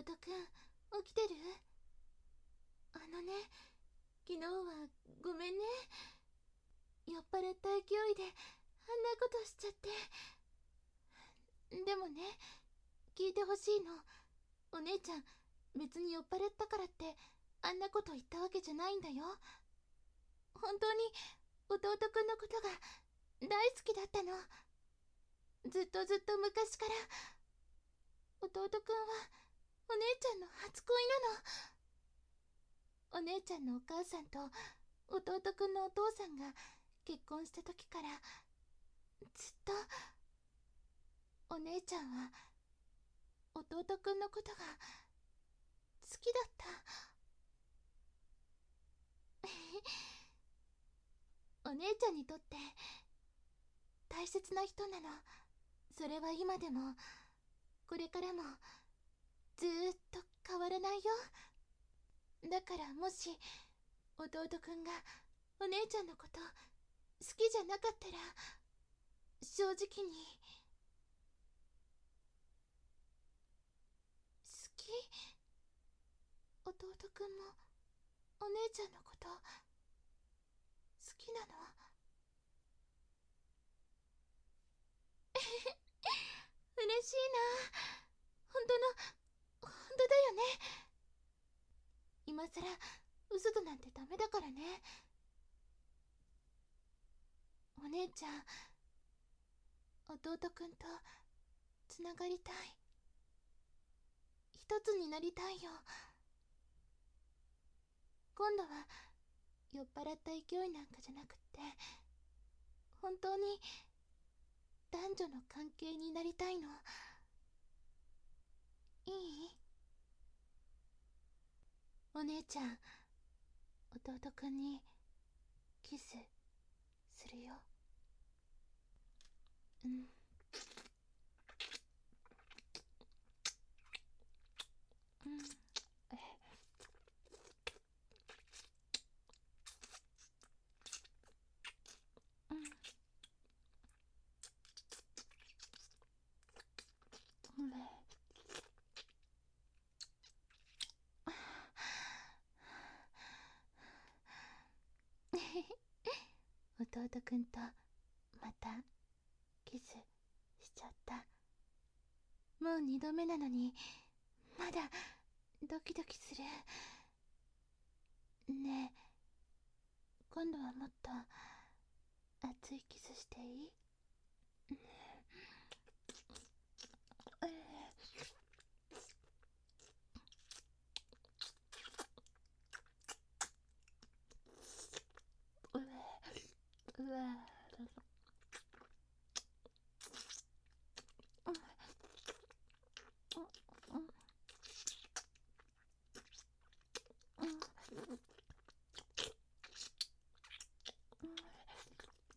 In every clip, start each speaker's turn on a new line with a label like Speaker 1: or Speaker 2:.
Speaker 1: 弟くん起きてる？あのね昨日はごめんね。酔っ払った勢いであんなことしちゃって。でもね聞いてほしいの。お姉ちゃん別に酔っ払ったからってあんなこと言ったわけじゃないんだよ。本当に弟くんのことが大好きだったの。ずっとずっと昔から。弟くんはお姉ちゃんの初恋なのお姉ちゃんのお母さんと弟くんのお父さんが結婚した時からずっとお姉ちゃんは弟くんのことが好きだったお姉ちゃんにとって大切な人なの。それは今でもこれからもずーっと変わらないよ。だからもし弟くんがお姉ちゃんのこと好きじゃなかったら正直に好き？弟くんもお姉ちゃんのこと好きなの？嬉しいな。本当の当だよね。今さら嘘となんてダメだからね。お姉ちゃん弟くんとつながりたい。一つになりたいよ。今度は酔っ払った勢いなんかじゃなくって本当に男女の関係になりたいのいいお姉ちゃん弟くんにキスするよ。うんうん弟くんとまたキスしちゃった。もう二度目なのにまだドキドキする。ねえ今度はもっと熱いキスしていい？うわ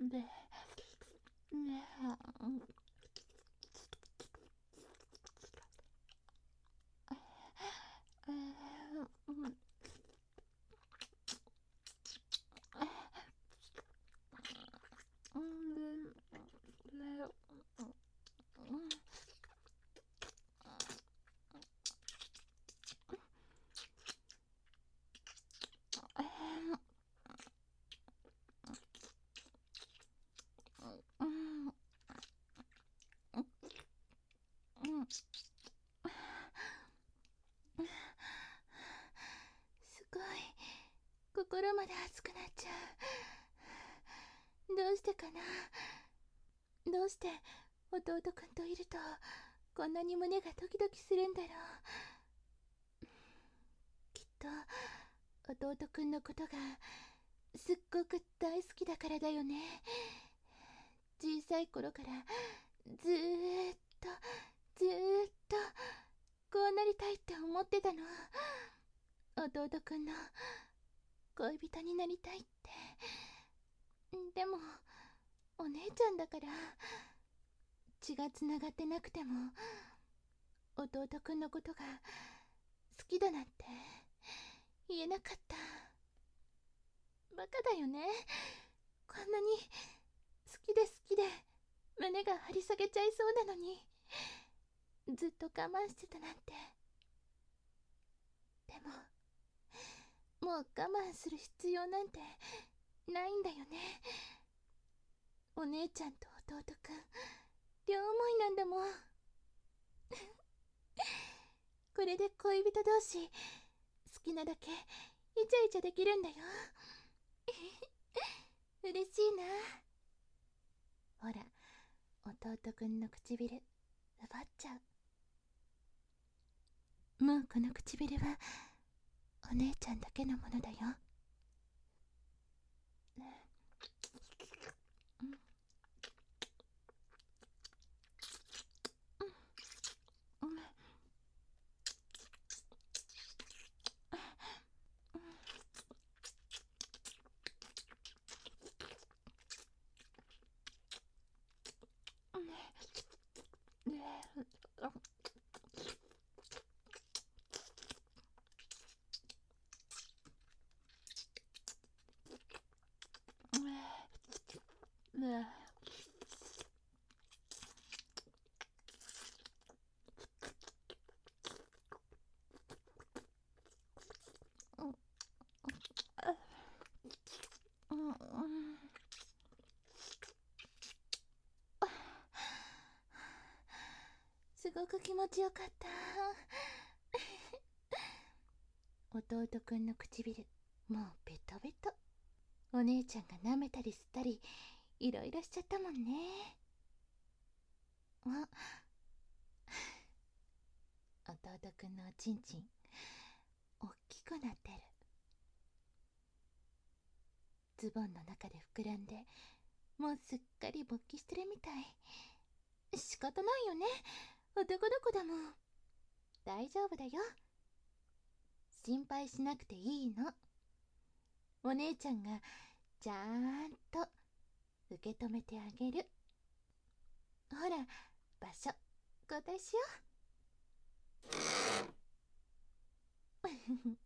Speaker 1: で、ね心まで熱くなっちゃう。どうしてかな？どうして弟くんといるとこんなに胸がドキドキするんだろう？きっと弟くんのことがすっごく大好きだからだよね。小さい頃からずーっとずーっとこうなりたいって思ってたの。弟くんの恋人になりたいって。でもお姉ちゃんだから血がつながってなくても弟くんのことが好きだなんて言えなかった。バカだよね。こんなに好きで好きで胸が張り下げちゃいそうなのにずっと我慢してたなんてももう我慢する必要なんてないんだよね。お姉ちゃんと弟くん両思いなんだもん。これで恋人同士好きなだけイチャイチャできるんだよ。嬉しいな。ほら弟くんの唇奪っちゃう。もうこの唇はお姉ちゃんだけのものだよ。すごく気持ちよかった。弟くんの唇もうベトベト。お姉ちゃんが舐めたり吸ったりいろいろしちゃったもんね。あ弟くんのおちんちんおっきくなってる。ズボンの中で膨らんでもうすっかり勃起してるみたい。仕方ないよね。男の子だもん。大丈夫だよ。心配しなくていいの。お姉ちゃんがちゃんと受け止めてあげる。ほら場所交代しよう。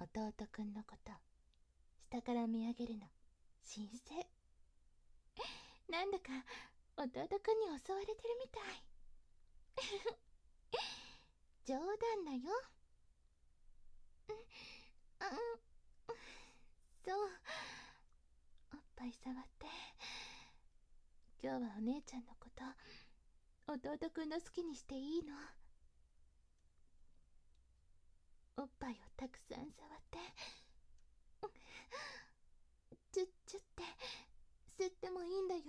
Speaker 1: 弟くんのこと下から見上げるの神聖。なんだか弟くんに襲われてるみたい。冗談だよそうおっぱい触って。今日はお姉ちゃんのこと弟くんの好きにしていいの？おっぱいをたくさん触ってチュッチュって吸ってもいいんだよ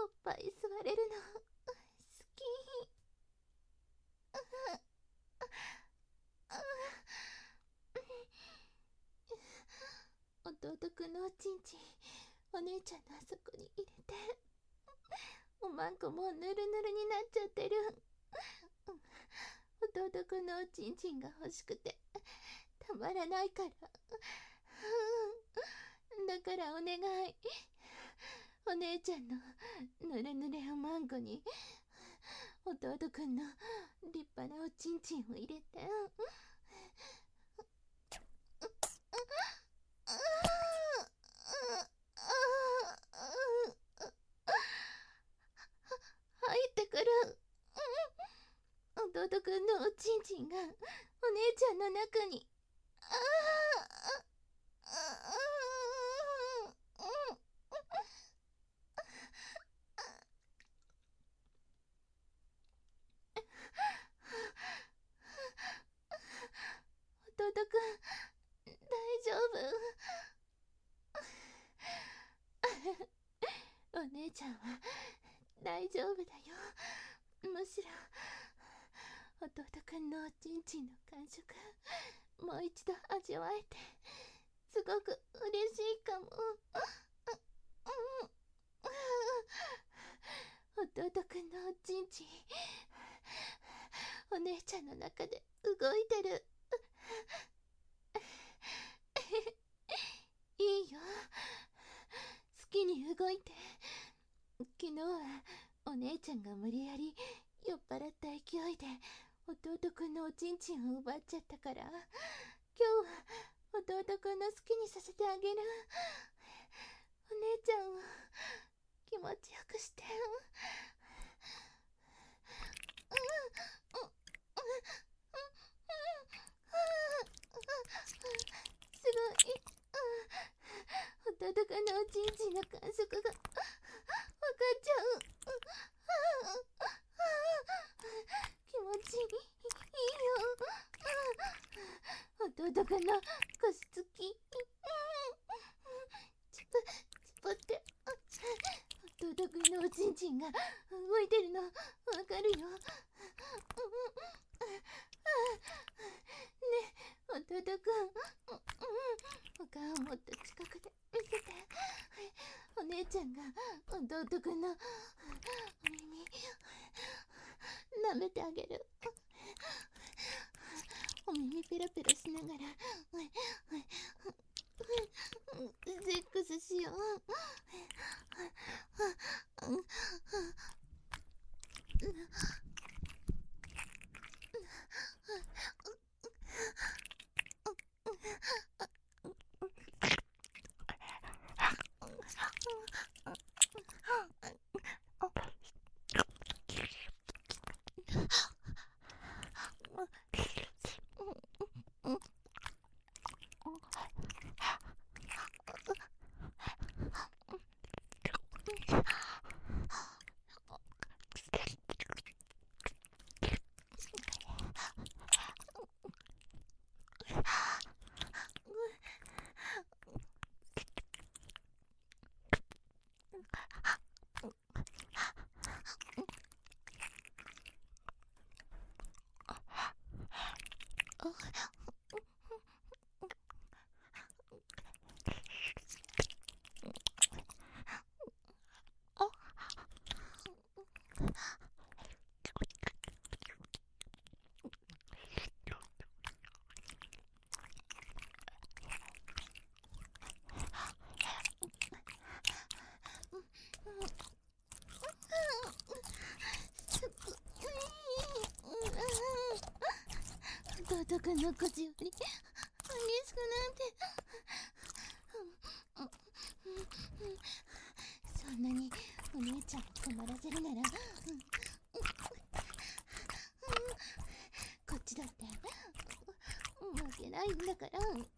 Speaker 1: おっぱい吸われるの好き弟くんのおちんちんお姉ちゃんのあそこに入れておまんこもうぬるぬるになっちゃってる。弟くんのおちんちんが欲しくて。たまらないから。だからお願い。お姉ちゃんのぬれぬれおまんこに。弟くんの立派なおちんちんを入れて入ってくる弟くんのおちんちんがお姉ちゃんの中にああくん大丈夫お姉ちゃんは大丈夫だよむしろ弟くんのおちんちんの感触も。う一度味わえてすごく嬉しいかも。弟くんのおちん。ちん。お姉ちゃんの中で動いてる。いいよ。好きに動いて。昨日はお姉ちゃんが無理やり酔っ払った勢いで弟くんのおちんちんを奪っちゃったから今日は弟くんの好きにさせてあげる。お姉ちゃんを気持ちよくして。すごい。弟くんのおちんちんの感触が分かっちゃう気持ちいいよ弟くん。の腰つきチプチプって。弟くんのおちんちんが動いてるの。わかるよ。ね弟くん。お顔もっと近くで見せて。お姉ちゃんが弟くんの。お耳。舐めてあげる。お耳ペロペロしながら。セックスしよう弟くんの腰より激しくなんてそんなにお姉ちゃん困らせるならこっちだって負けないんだから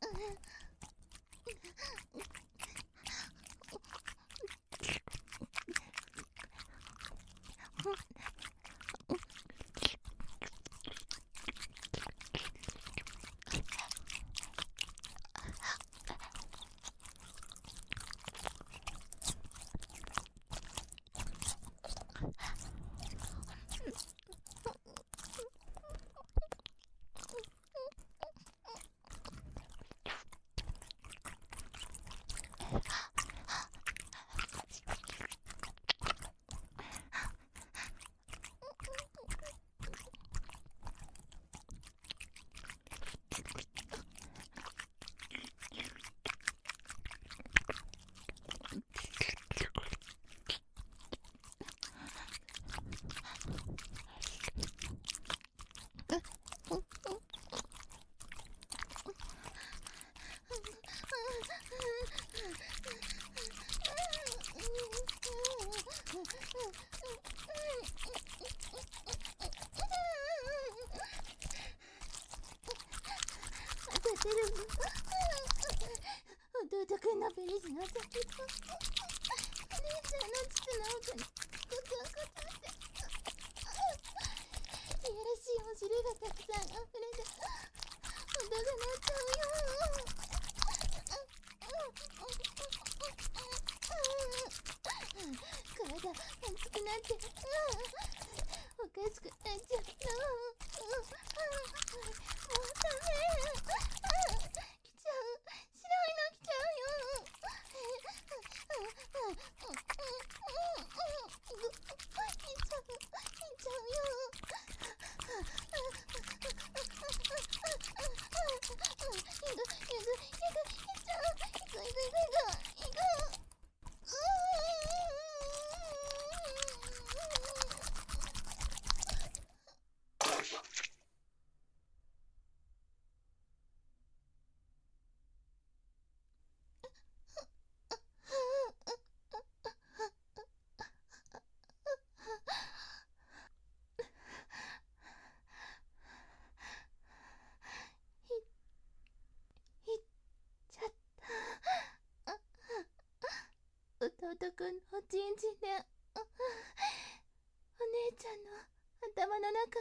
Speaker 1: 中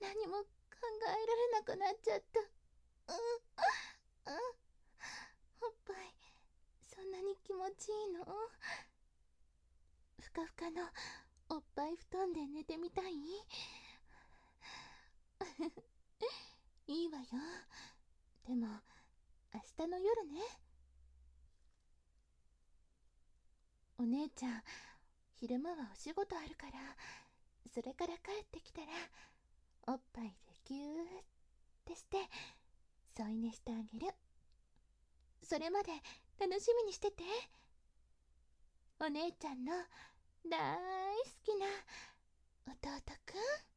Speaker 1: 何も考えられなくなっちゃった。うん。うん。おっぱいそんなに気持ちいいの？ふかふかのおっぱい布団で寝てみたい？いいわよ。でも明日の夜ね。お姉ちゃん昼間はお仕事あるから。それから帰ってきたらおっぱいでぎゅーってして添い寝してあげる。それまで楽しみにしてて。お姉ちゃんの大好きな弟くん。